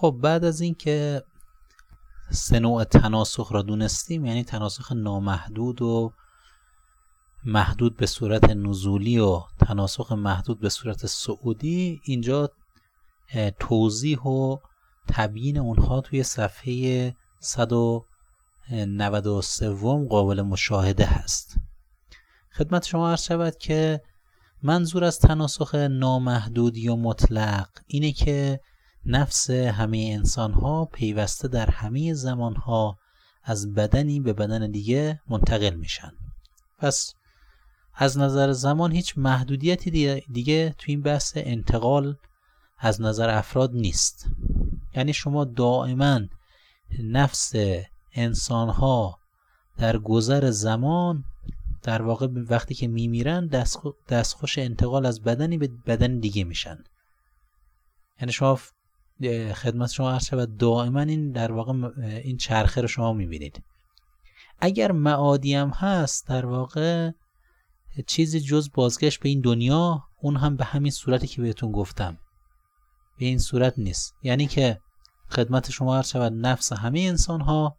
خب بعد از اینکه سه نوع تناسخ را دونستیم یعنی تناسخ نامحدود و محدود به صورت نزولی و تناسخ محدود به صورت سعودی اینجا توضیح و تبیین اونها توی صفحه 193 قابل مشاهده هست. خدمت شما عرض شود که منظور از تناسخ نامحدود یا مطلق اینه که نفس همه انسان ها پیوسته در همه زمان ها از بدنی به بدن دیگه منتقل میشن. پس از نظر زمان هیچ محدودیتی دیگه, تو این بحث انتقال از نظر افراد نیست. یعنی شما دائما نفس انسان ها در گذر زمان در واقع وقتی که میمیرن دستخوش انتقال از بدنی به بدن دیگه میشن. یعنی شما خدمت شما عرض شود. دائما این در واقع این چرخه رو شما می‌بینید. اگر معادی هم هست در واقع چیزی جز بازگشت به این دنیا اون هم به همین صورتی که بهتون گفتم. به این صورت نیست. یعنی که خدمت شما عرض شود نفس همه انسان ها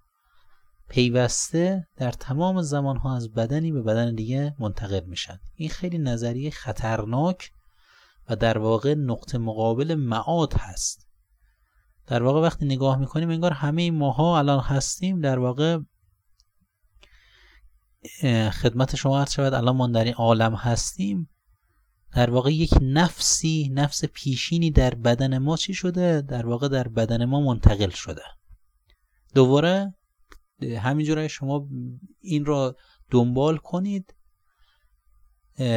پیوسته در تمام زمان ها از بدنی به بدن دیگه منتقل میشن. این خیلی نظریه خطرناک و در واقع نقطه مقابل معاد هست. در واقع وقتی نگاه می‌کنیم انگار همه ماها الان هستیم در واقع خدمت شما عرض شود الان ما در این عالم هستیم. در واقع یک نفسی نفس پیشینی در بدن ما چی شده؟ در واقع در بدن ما منتقل شده. دوباره همینجوره شما این را دنبال کنید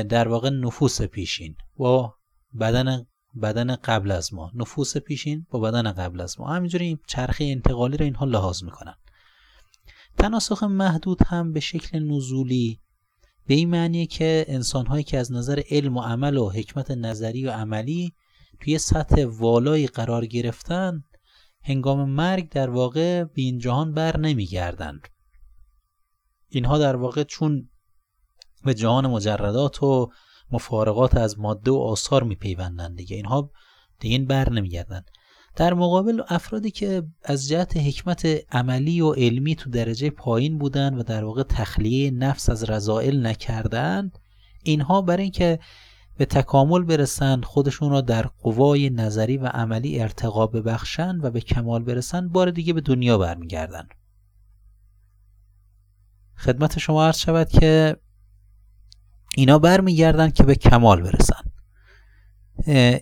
در واقع نفوس پیشین. با بدن بدن قبل از ما نفوس پیشین با بدن قبل از ما. همینجوری این چرخه انتقالی رو اینها لحاظ می‌کنن. تناسخ محدود هم به شکل نزولی به این معنیه که انسانهایی که از نظر علم و عمل و حکمت نظری و عملی توی سطح والایی قرار گرفتن هنگام مرگ در واقع به این جهان بر نمیگردند اینها در واقع چون به جهان مجردات و مفارقات از ماده و آثار میپیوندند دیگه. اینها دیگه این بر نمیگردن. در مقابل افرادی که از جهت حکمت عملی و علمی تو درجه پایین بودن و در واقع تخلیه نفس از رضائل نکردند اینها برای اینکه به تکامل برسن خودشون را در قوای نظری و عملی ارتقا ببخشن و به کمال برسن بار دیگه به دنیا برمیگردن. خدمت شما عرض شود که اینا برمیگردن که به کمال برسن.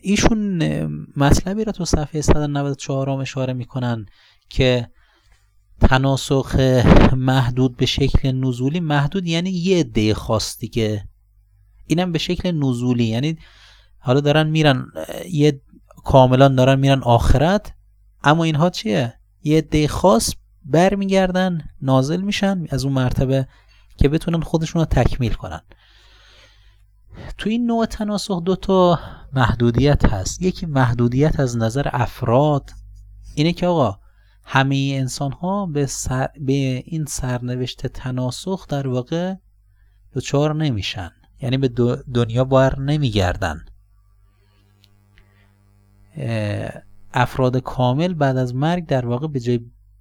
ایشون مطلبی را تو صفحه 194 اشاره می‌کنن که تناسخ محدود به شکل نزولی محدود یعنی یه عده خاص دیگه. اینم به شکل نزولی یعنی حالا دارن میرن یه کاملا دارن میرن آخرت اما اینها چیه؟ یه عده خاص برمیگردن نازل میشن از اون مرتبه که بتونن خودشون رو تکمیل کنن. تو این نوع تناسخ دو تا محدودیت هست. یکی محدودیت از نظر افراد اینه که آقا همه انسان ها به, سر... به این سرنوشت تناسخ در واقع دچار نمیشن. یعنی به دنیا بار نمیگردن. افراد کامل بعد از مرگ در واقع به جای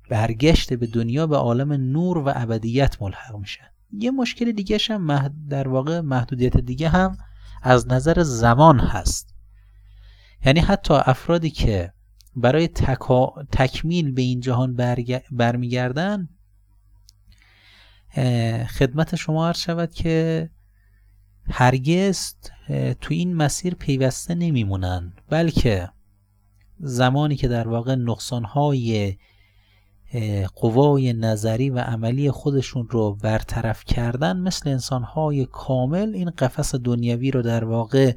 برگشت به دنیا به عالم نور و ابدیت ملحق میشن. یه مشکل دیگه هم در واقع محدودیت دیگه هم از نظر زمان هست. یعنی حتی افرادی که برای تکا... تکمیل به این جهان برگ... برمیگردن خدمت شما عرض شود که هرگز تو این مسیر پیوسته نمیمونن بلکه زمانی که در واقع نقصانهای قوای نظری و عملی خودشون رو برطرف کردن مثل انسانهای کامل این قفس دنیوی رو در واقع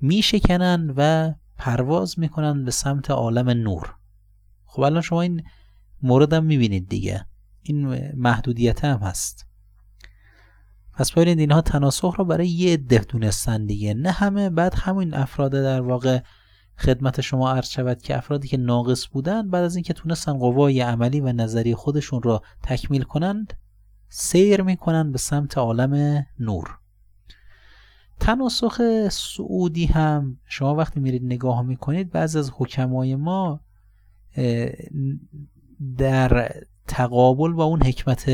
میشکنن و پرواز می‌کنن به سمت عالم نور. خب الان شما این مورد هم می‌بینید دیگه. این محدودیت هم هست. پس ببینید اینها تناسخ رو برای یه عده دونستن دیگه. نه همه بعد همین افراد در واقع خدمت شما عرض شود که افرادی که ناقص بودند بعد از اینکه تونستن قوای عملی و نظری خودشون را تکمیل کنند سیر می‌کنند به سمت عالم نور. تناسخ سعودی هم شما وقتی میرید نگاه می‌کنید بعضی از حکمای ما در تقابل با اون حکمت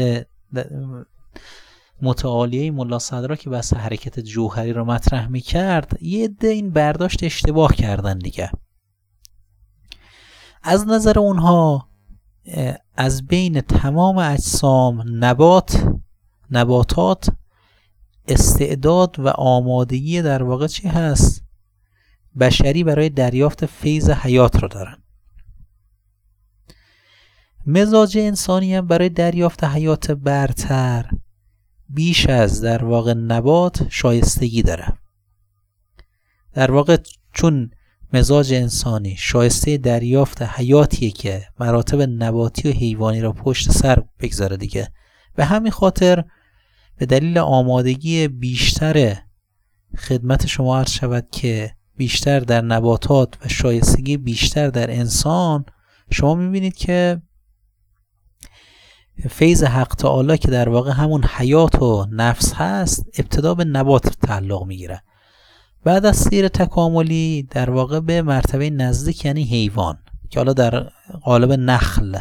متعالیه ملا صدرا که بس حرکت جوهری رو مطرح می‌کرد یه عده این برداشت اشتباه کردن دیگه. از نظر اونها از بین تمام اجسام نبات نباتات استعداد و آمادگی در واقع چی هست؟ بشری برای دریافت فیض حیات رو دارن. مزاج انسانی هم برای دریافت حیات برتر بیش از در واقع نبات شایستگی داره. در واقع چون مزاج انسانی شایسته دریافت حیاتیه که مراتب نباتی و حیوانی را پشت سر بگذاره دیگه. به همین خاطر به دلیل آمادگی بیشتر خدمت شما عرض شود که بیشتر در نباتات و شایستگی بیشتر در انسان شما می‌بینید که فیض حق تعالی که در واقع همون حیات و نفس هست ابتدا به نبات تعلق می‌گیره. بعد از سیر تکاملی در واقع به مرتبه نزدیک یعنی حیوان که حالا در قالب نخل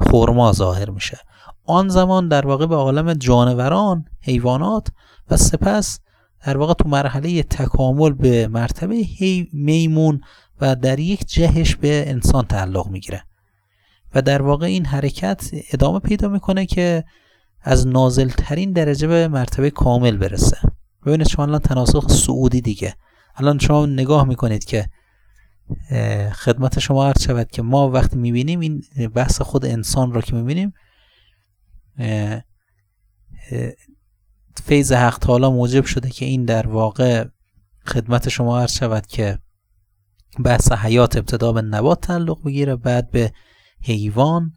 خورما ظاهر میشه. آن زمان در واقع به عالم جانوران حیوانات و سپس در واقع تو مرحله تکامل به مرتبه میمون و در یک جهش به انسان تعلق می‌گیره. و در واقع این حرکت ادامه پیدا می‌کنه که از نازل ترین درجه به مرتبه کامل برسه. ببینید شما الان تناسخ سعودی دیگه. الان شما نگاه می‌کنید که خدمت شما عرض شود که ما وقتی می‌بینیم این بحث خود انسان را که می‌بینیم فیض حق تعالی موجب شده که این در واقع خدمت شما عرض شود که بحث حیات ابتدا به نبات تعلق بگیره بعد به حیوان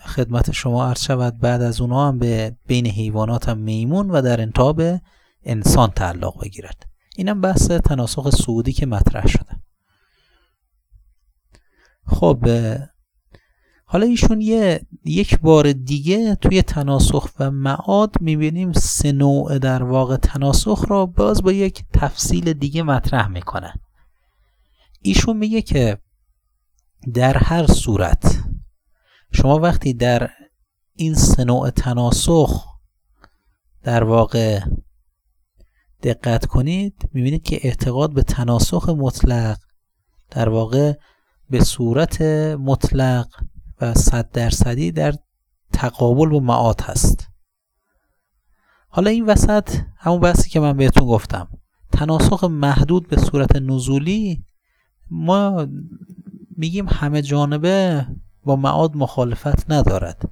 خدمت شما عرض شود بعد از اونها هم به بین حیوانات هم میمون و در انتها انسان تعلق بگیرد. اینم بحث تناسخ سعودی که مطرح شده. خب حالا ایشون یه یک بار دیگه توی تناسخ و معاد می‌بینیم سه نوع در واقع تناسخ را باز با یک تفصیل دیگه مطرح می‌کنه ایشون میگه که در هر صورت. شما وقتی در این سه نوع تناسخ در واقع دقت کنید می‌بینید که اعتقاد به تناسخ مطلق در واقع به صورت مطلق و صد درصدی در تقابل با معاد هست. حالا این وسط همون بحثی که من بهتون گفتم. تناسخ محدود به صورت نزولی ما میگیم همه جانبه با معاد مخالفت ندارد.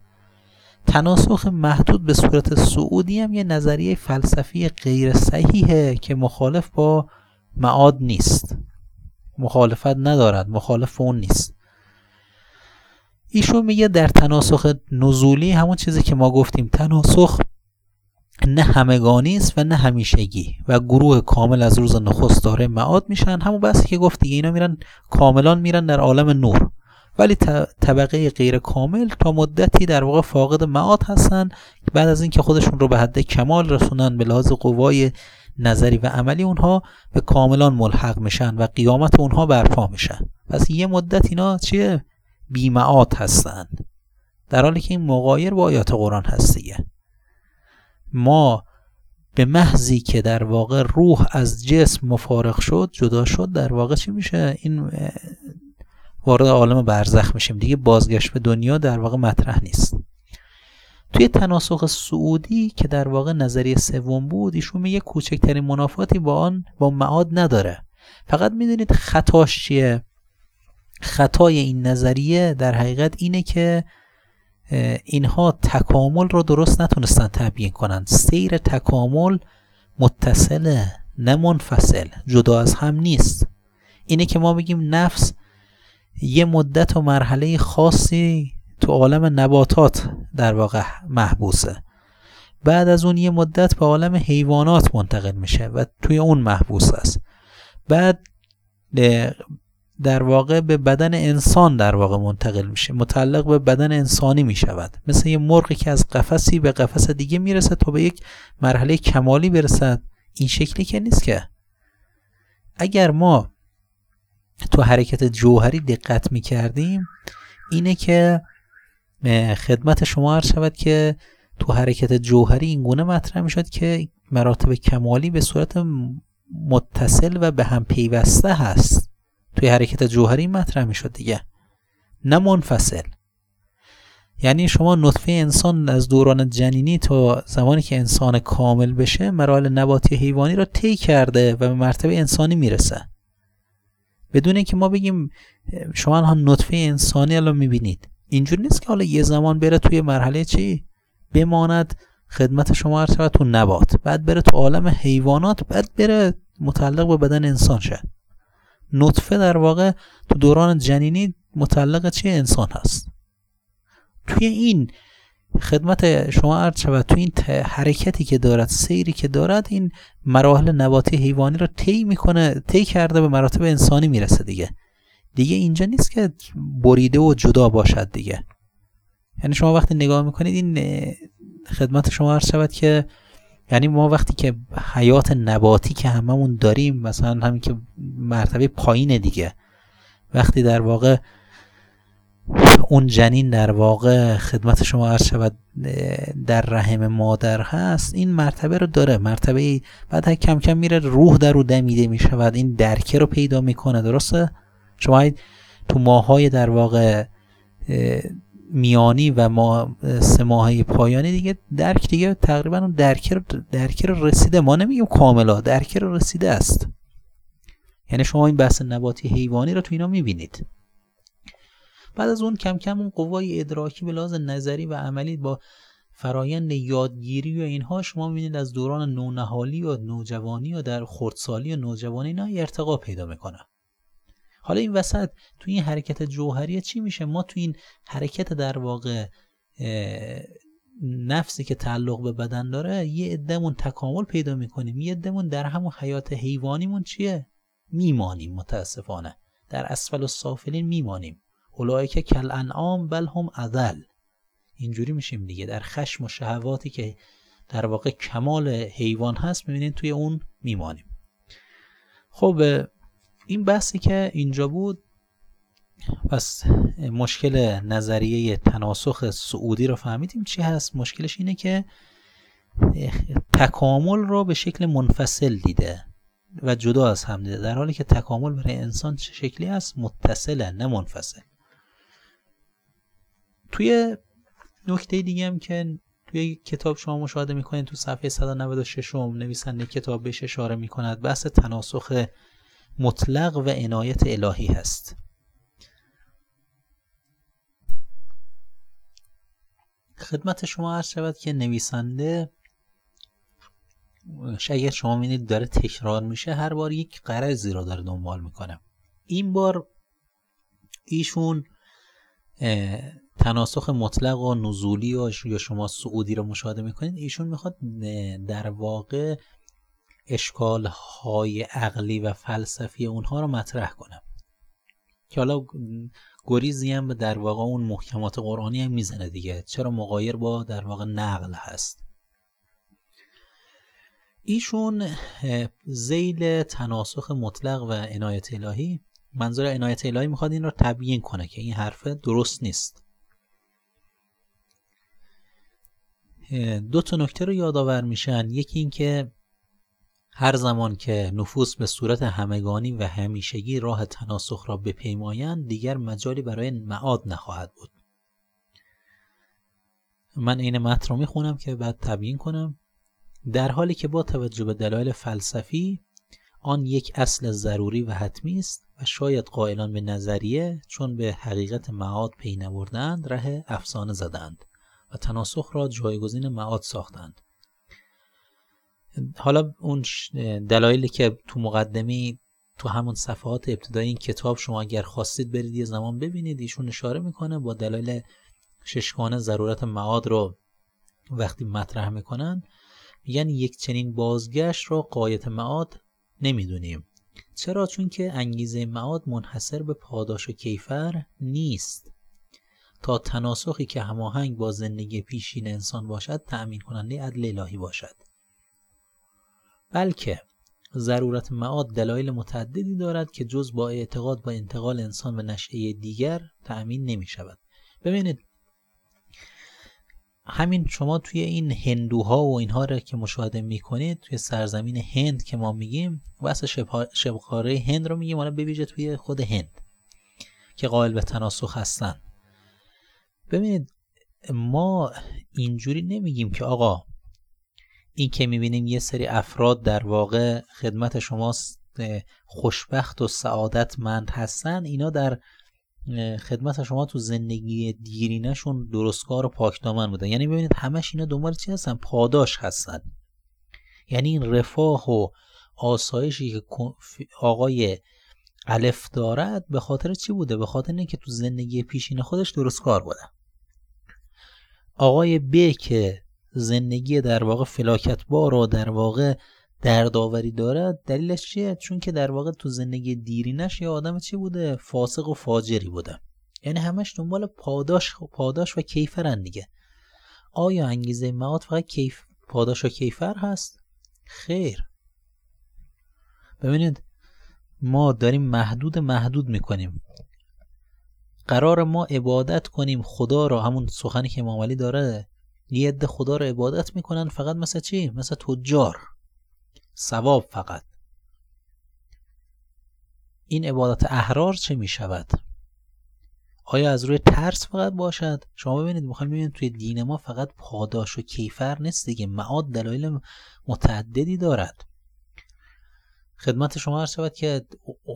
تناسخ محدود به صورت سعودی هم یه نظریه فلسفی غیر صحیحه که مخالف با معاد نیست. مخالفت ندارد مخالف اون نیست. ایشون میگه در تناسخ نزولی همون چیزی که ما گفتیم تناسخ نه همگانی است و نه همیشگی و گروه کامل از روز نخست داره معاد میشن. همون بحثی که گفت دیگه اینا میرن کاملان میرن در عالم نور. ولی طبقه غیر کامل تا مدتی در واقع فاقد معاد هستن. بعد از اینکه خودشون رو به حد کمال رسونن به لحاظ قوای نظری و عملی اونها به کاملان ملحق میشن و قیامت اونها برپا میشن. پس یه مدت اینا چیه؟ بیمعاد هستند در حالی که این مقایر با آیات قرآن هست دیگه. ما به محضی که در واقع روح از جسم مفارق شد جدا شد در واقع چی میشه؟ این وارد عالم برزخ میشیم. دیگه بازگشت به دنیا در واقع مطرح نیست. توی تناسخ سعودی که در واقع نظریه سوم بود ایشون میگه کوچکترین منافاتی با آن با معاد نداره. فقط می‌دونید خطاش چیه؟ خطای این نظریه در حقیقت اینه که اینها تکامل رو درست نتونستن تبیین کنند سیر تکامل متصله نه منفصل جدا از هم نیست. اینه که ما بگیم نفس یه مدت و مرحله خاصی تو عالم نباتات در واقع محبوسه. بعد از اون یه مدت به عالم حیوانات منتقل میشه و توی اون محبوس است. بعد در واقع به بدن انسان در واقع منتقل میشه. متعلق به بدن انسانی می‌شود. مثل یه مرغی که از قفسی به قفس دیگه می‌رسه تا به یک مرحله کمالی برسد. این شکلی که نیست که. اگر ما تو حرکت جوهری دقت می‌کردیم اینه که خدمت شما عرض شود که تو حرکت جوهری این گونه مطرح می‌شد که مراتب کمالی به صورت متصل و به هم پیوسته هست. توی حرکت جوهری مطرح می‌شد دیگه. نه منفصل. یعنی شما نطفه انسان از دوران جنینی تا زمانی که انسان کامل بشه مراحل نباتی حیوانی را طی کرده و به مرتبه انسانی می‌رسه. بدون اینکه ما بگیم شما هم نطفه انسانی الان می‌بینید. اینجور نیست که حالا یه زمان بره توی مرحله چی؟ بماند خدمت شما هر تو نبات. بعد بره تو عالم حیوانات بعد بره متعلق به بدن انسان شه. نطفه در واقع تو دوران جنینی متعلق چه انسان هست. توی این خدمت شما عرض شود توی این حرکتی که دارد سیری که دارد این مراحل نباتی حیوانی رو طی می‌کنه طی کرده به مراتب انسانی می‌رسه دیگه. دیگه اینجا نیست که بریده و جدا باشد دیگه. یعنی شما وقتی نگاه می‌کنید این خدمت شما عرض شود که یعنی ما وقتی که حیات نباتی که هممون داریم مثلا همین که مرتبه پایین دیگه. وقتی در واقع اون جنین در واقع خدمت شما عرض شود در رحم مادر هست این مرتبه رو داره. مرتبه بعد کم کم میره روح در رو دمیده می‌شود. این درکه رو پیدا می‌کنه درسته؟ شما تو ماهای در واقع میانی و ما سه ماهه پایانی دیگه درک دیگه تقریبا اون درک درک رسیده. ما نمیگیم کاملا درک رسیده است. یعنی شما این بحث نباتی حیوانی رو تو اینا می‌بینید. بعد از اون کم کم اون قوای ادراکی به لحاظ نظری و عملی با فرایند یادگیری و اینها شما می‌بینید از دوران نونهالی و نوجوانی و در خردسالی و نوجوانی اینا ارتقا پیدا می‌کنه. حالا این وسط تو این حرکت جوهری چی میشه؟ ما تو این حرکت در واقع نفسی که تعلق به بدن داره یه عدهمون تکامل پیدا می‌کنیم. یه عدهمون در همون حیات حیوانیمون چیه؟ میمانیم متاسفانه. در اسفل و سافلین میمانیم. که کل انعام بل هم اذل. اینجوری میشیم دیگه. در خشم و شهواتی که در واقع کمال حیوان هست می‌بینید توی اون میمانیم. خب این بحثی که اینجا بود پس مشکل نظریه تناسخ سعودی رو فهمیدیم چی هست. مشکلش اینه که تکامل رو به شکل منفصل دیده و جدا از هم دیده در حالی که تکامل برای انسان چه شکلی هست؟ متصله نه منفصل. توی نکته دیگه هم که توی کتاب شما مشاهده می‌کنید تو صفحه 196 نویسنده کتاب بهش اشاره می‌کند بحث تناسخ مطلق و عنایت الهی هست. خدمت شما عرض شود که نویسنده شاید شما می‌دید داره تکرار میشه هر بار یک قرضی را داره دنبال می‌کنه. این بار ایشون تناسخ مطلق و نزولی یا شما سعودی رو مشاهده می‌کنید ایشون می‌خواد در واقع اشکال های عقلی و فلسفی اونها رو مطرح کنم. که حالا گریزی هم در واقع اون محکمات قرآنی هم می‌زنه دیگه. چرا مقایر با در واقع نقل هست؟ ایشون زیل تناسخ مطلق و عنایت الهی. منظور عنایت الهی می‌خواد این رو تبیین کنه که این حرفه درست نیست. دو تا نکته رو یادآور میشن. یکی این که هر زمان که نفوس به صورت همگانی و همیشگی راه تناسخ را بپیمایند دیگر مجالی برای معاد نخواهد بود. من این متن رو می‌خونم که بعد تبیین کنم. در حالی که با توجه به دلایل فلسفی آن یک اصل ضروری و حتمی است و شاید قائلان به نظریه چون به حقیقت معاد پی نبردند ره افسانه زدند و تناسخ را جایگزین معاد ساختند. حالا اون دلایلی که تو مقدمی تو همون صفحات ابتدایی این کتاب شما اگر خواستید برید یه زمان ببینید ایشون اشاره می‌کنه با دلایل ششگانه ضرورت معاد رو وقتی مطرح می‌کنن میگن یک چنین بازگشت رو قایت معاد نمی‌دونیم. چرا؟ چون که انگیزه معاد منحصر به پاداش و کیفر نیست. تا تناسخی که هماهنگ با زندگی پیشین انسان باشد تأمین کننده عدل الهی باشد. بلکه ضرورت معاد دلایل متعددی دارد که جز با اعتقاد با انتقال انسان به نشعه دیگر تأمین نمی شود. ببینید همین شما توی این هندوها و اینها را که مشاهده می‌کنید توی سرزمین هند که ما میگیم واسه شبخاره هند رو میگیم حالا ببیجه توی خود هند که قائل به تناسخ هستن. ببینید ما اینجوری نمیگیم که آقا این که می‌بینیم یه سری افراد در واقع خدمت شماست خوشبخت و سعادتمند هستن اینا در خدمت شما تو زندگی دیرینشون درستکار و پاکدامن بودن. یعنی ببینید همش اینا دنبال چی هستن؟ پاداش هستن. یعنی این رفاه و آسایشی که آقای الف دارد به خاطر چی بوده؟ به خاطر اینکه تو زندگی پیشین خودش درستکار بوده. آقای ب که زندگی در واقع فلاکتبار و در واقع دردآوری دارد دلیلش چیه؟ چون که در واقع تو زندگی دیرینش یه آدم چی بوده؟ فاسق و فاجری بوده. یعنی همش دنبال پاداش پاداش و کیفرن دیگه. آیا انگیزه معاد فقط کیف پاداش و کیفر هست؟ خیر. ببینید ما داریم محدود محدود می‌کنیم. قرار ما عبادت کنیم خدا را همون سخنی که امام علی داره یه عده خدا را عبادت می‌کنن فقط مثل چی؟ مثل تجار. ثواب فقط. این عبادت احرار چه می شود آیا از روی ترس فقط باشد؟ شما ببینید می‌خوایم ببینید توی دین ما فقط پاداش و کیفر نیست دیگه. معاد دلایل متعددی دارد. خدمت شما هر شود که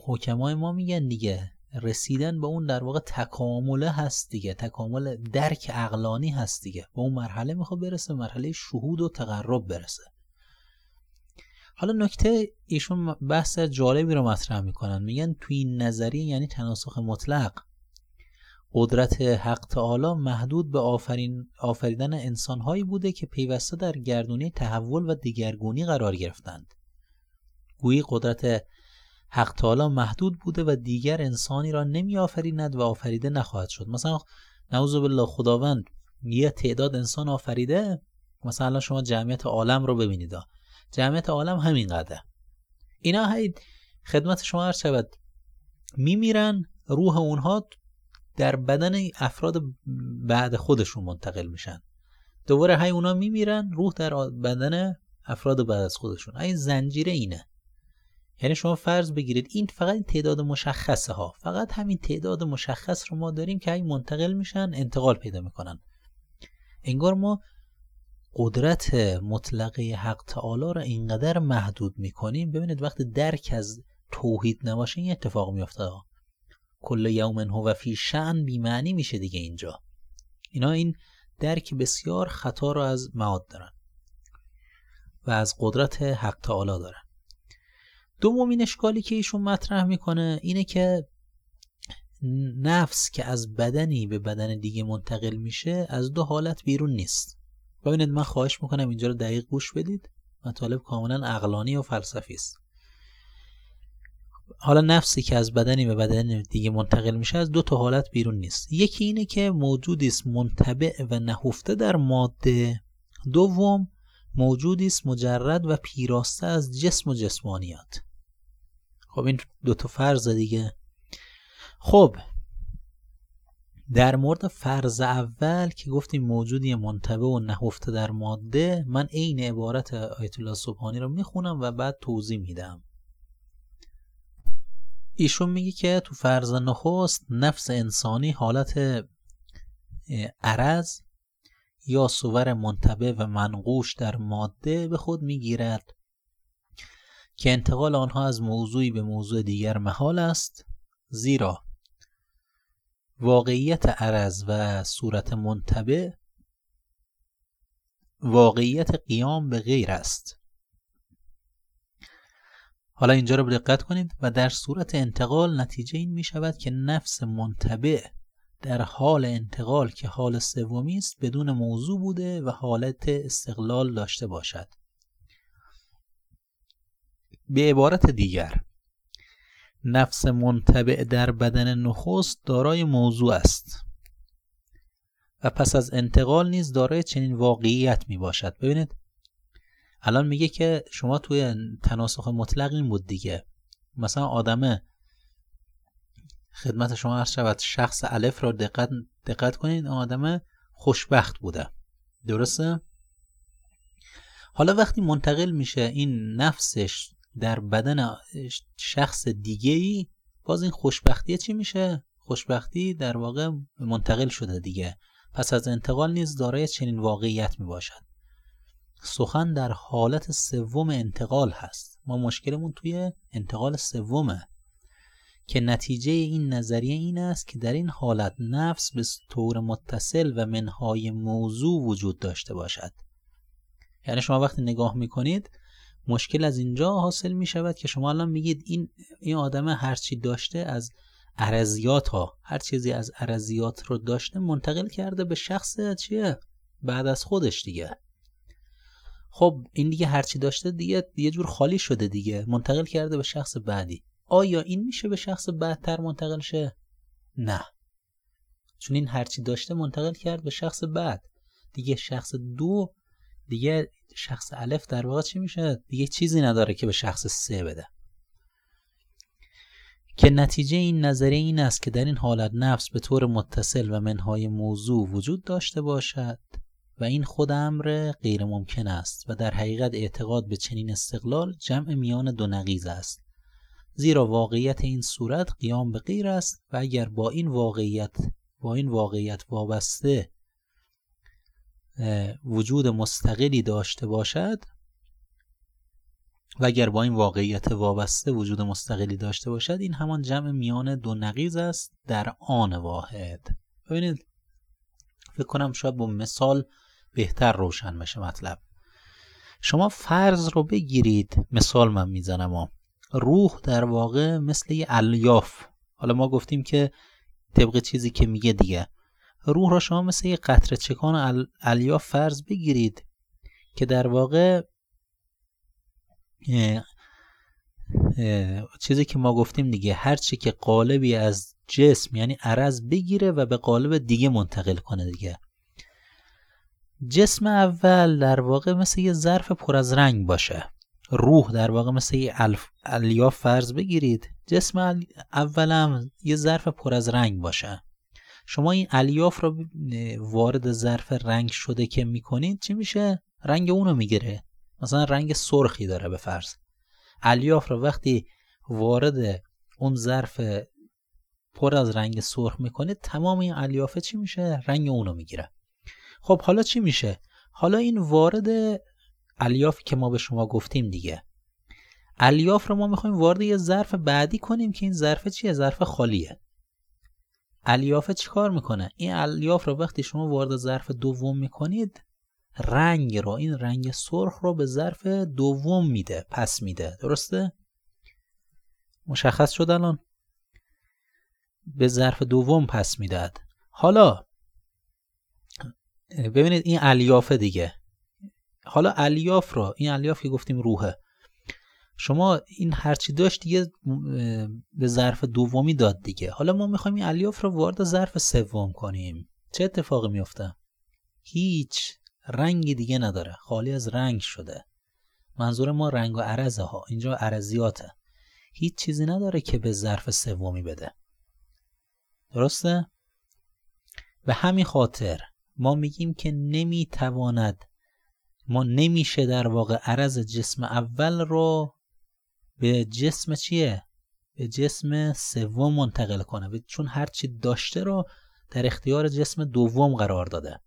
حکمای ما میگن دیگه. رسیدن به اون در واقع تکامله هست دیگه. تکامل درک اقلانی هست دیگه. به اون مرحله می‌خواد برسه مرحله شهود و تقرب برسه. حالا نکته ایشون بحث جالبی رو مطرح می‌کنن. میگن توی این نظریه یعنی تناسخ مطلق. قدرت حق تعالی محدود به آفرین آفریدن انسانهایی بوده که پیوسته در گردونی تحول و دیگرگونی قرار گرفتند. گویی قدرت حق تعالی محدود بوده و دیگر انسانی را نمی آفریند و آفریده نخواهد شد. مثلا نعوذ بالله خداوند یه تعداد انسان آفریده مثلا شما جمعیت عالم رو ببینید. جمعیت عالم همین قدر اینا هی خدمت شما هر شود. میمیرن روح اونها در بدن افراد بعد خودشون منتقل میشن. دوباره هی اونا میمیرن روح در بدن افراد بعد از خودشون. این زنجیره اینه. یعنی شما فرض بگیرید این فقط تعداد مشخصه ها فقط همین تعداد مشخص رو ما داریم که این منتقل میشن انتقال پیدا می‌کنن. انگار ما قدرت مطلقه حق تعالی را اینقدر محدود می‌کنیم ببینید وقتی درک از توحید نباشه این اتفاق میفته کل یوم هو فی شعن بیمعنی میشه دیگه اینجا. اینا این درک بسیار خطا رو از معاد دارن و از قدرت حق تعالی دارن. دومین اشکالی که ایشون مطرح می‌کنه اینه که نفس که از بدنی به بدن دیگه منتقل میشه از دو حالت بیرون نیست. ببینید من خواهش می‌کنم اینجا رو دقیق گوش بدید. مطالب کاملا اقلانی و فلسفی است. حالا نفسی که از بدنی به بدن دیگه منتقل میشه از دو تا حالت بیرون نیست. یکی اینه که موجودی است منطبع و نهفته در ماده دوم. موجودی است مجرد و پیراسته از جسم و جسمانیات. خب این دو تا فرض دیگه. خب در مورد فرض اول که گفتیم موجودی منطبع و نهفته در ماده من عین عبارت آیت الله سبحانی رو می‌خونم و بعد توضیح میدم. ایشون میگه که تو فرض نخست نفس انسانی حالت عرض یا صور منطبع و منقوش در ماده به خود می‌گیرد که انتقال آنها از موضوعی به موضوع دیگر محال است زیرا واقعیت عرض و صورت منتبع واقعیت قیام به غیر است. حالا اینجا رو دقت کنید و در صورت انتقال نتیجه این می شود که نفس منتبع در حال انتقال که حال سومی است بدون موضوع بوده و حالت استقلال داشته باشد. به عبارت دیگر نفس منطبع در بدن نخست دارای موضوع است. و پس از انتقال نیز دارای چنین واقعیت می باشد. ببینید الان میگه که شما توی تناسخ مطلق این بود دیگه. مثلا آدم خدمت شما عرض شود شخص الف را دقت, دقت کنید آدم خوشبخت بوده. درسته؟ حالا وقتی منتقل میشه این نفسش در بدن شخص دیگه ای باز این خوشبختی چی میشه؟ خوشبختی در واقع منتقل شده دیگه. پس از انتقال نیز دارای چنین واقعیت می باشد سخن در حالت سوم انتقال هست. ما مشکلمون توی انتقال سومه. که نتیجه این نظریه این است که در این حالت نفس به طور متصل و منهای موضوع وجود داشته باشد. یعنی شما وقتی نگاه می‌کنید مشکل از اینجا حاصل می شود که شما الان میگید این این آدم هرچی داشته از عرضیات ها هر چیزی از عرضیات رو داشته منتقل کرده به شخص چیه؟ بعد از خودش دیگه. خب این دیگه هرچی داشته دیگه یه جور خالی شده دیگه منتقل کرده به شخص بعدی. آیا این میشه به شخص بعدتر منتقل شه؟ نه. چون این هرچی داشته منتقل کرد به شخص بعد دیگه شخص دو دیگه شخص الف در واقع چی میشه؟ دیگه چیزی نداره که به شخص سه بده. که نتیجه این نظریه این است که در این حالت نفس به طور متصل و منهای موضوع وجود داشته باشد و این خود امر غیر ممکن است و در حقیقت اعتقاد به چنین استقلال جمع میان دو نقیز است. زیرا واقعیت این صورت قیام به غیر است و اگر با این واقعیت با این واقعیت وابسته وجود مستقلی داشته باشد و اگر با این واقعیت وابسته وجود مستقلی داشته باشد این همان جمع میان دو نقیز است در آن واحد. ببینید فکر کنم شاید با مثال بهتر روشن بشه مطلب. شما فرض رو بگیرید مثال من می‌زنم روح در واقع مثل یه الیاف. حالا ما گفتیم که طبق چیزی که میگه دیگه. روح را شما مثل یه قطره چکان الیاف فرض بگیرید که در واقع چیزی که ما گفتیم دیگه هر چی که قالبی از جسم یعنی عرض بگیره و به قالب دیگه منتقل کنه دیگه. جسم اول در واقع مثل یه ظرف پر از رنگ باشه. روح در واقع مثل یه الیاف فرض بگیرید. جسم اولم یه ظرف پر از رنگ باشه. شما این الیاف رو وارد ظرف رنگ شده که می‌کنید چی میشه؟ رنگ اونو می‌گیره. مثلا رنگ سرخی داره به فرض. الیاف رو وقتی وارد اون ظرف پر از رنگ سرخ می‌کنه تمام این الیافه چی میشه؟ رنگ اونو می‌گیره. خب حالا چی میشه؟ حالا این وارد الیافی که ما به شما گفتیم دیگه. الیاف رو ما می‌خوایم وارد یه ظرف بعدی کنیم که این ظرف چیه؟ ظرف خالیه. الیافه چیکار می‌کنه؟ این الیاف رو وقتی شما وارد ظرف دوم می‌کنید رنگ رو این رنگ سرخ رو به ظرف دوم میده پس میده. درسته؟ مشخص شد الان؟ به ظرف دوم پس می‌داد حالا ببینید این الیافه دیگه. حالا الیاف رو این الیاف که گفتیم روحه. شما این هرچی داشت دیگه به ظرف دومی داد دیگه. حالا ما می‌خوایم این الیاف رو وارد ظرف سوم کنیم. چه اتفاقی میفته هیچ رنگی دیگه نداره. خالی از رنگ شده. منظور ما رنگ و عرضه ها. اینجا عرضیاته. هیچ چیزی نداره که به ظرف سومی بده. درسته؟ به همین خاطر ما میگیم که نمی‌تواند ما نمیشه در واقع عرض جسم اول رو به جسم چیه؟ به جسم سوم منتقل کنه. چون هرچی داشته رو در اختیار جسم دوم قرار داده.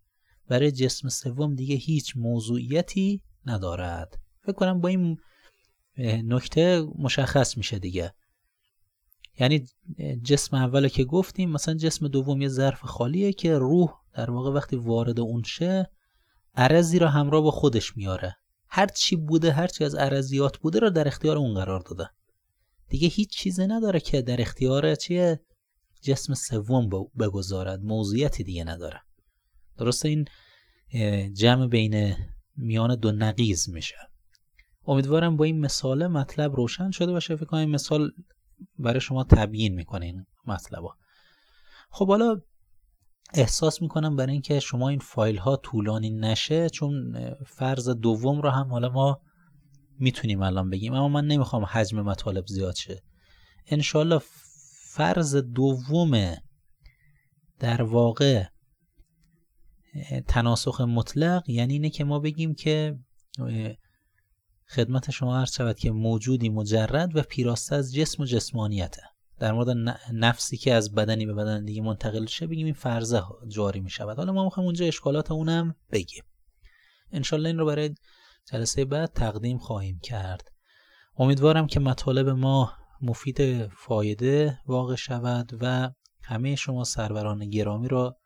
برای جسم سوم دیگه هیچ موضوعیتی ندارد. فکر کنم با این نکته مشخص میشه دیگه. یعنی جسم اول که گفتیم مثلا جسم دوم یه ظرف خالیه که روح در واقع وقتی وارد اون شه عرضی را همراه با خودش میاره. هر چی بوده هر چی از عرضیات بوده رو در اختیار اون قرار داده. دیگه هیچ چیزی نداره که در اختیار چیه؟ جسم سوم بگذارد. موضوعیتی دیگه نداره. درسته این جمع بین میان دو نقیز میشه. امیدوارم با این مثال مطلب روشن شده باشه. فکر کنم این مثال برای شما تبیین می‌کنه این مطلب خب حالا احساس می‌کنم برای اینکه شما این فایل ها طولانی نشه چون فرض دوم رو هم حالا ما می‌تونیم الان بگیم اما من نمی‌خوام حجم مطالب زیاد شه. انشالله فرض دوم در واقع تناسخ مطلق یعنی اینه که ما بگیم که خدمت شما عرض شود که موجودی مجرد و پیراسته از جسم و جسمانیته. در مورد نفسی که از بدنی به بدن دیگه منتقل شه بگیم این فرضه جاری می شود حالا ما می‌خوایم اونجا اشکالات اونم بگیم. انشالله این رو برای جلسه بعد تقدیم خواهیم کرد. امیدوارم که مطالب ما مفید فایده واقع شود و همه شما سروران گرامی را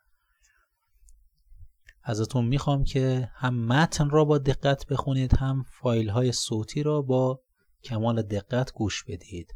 ازتون می‌خوام که هم متن را با دقت بخونید هم فایل های صوتی را با کمال دقت گوش بدید.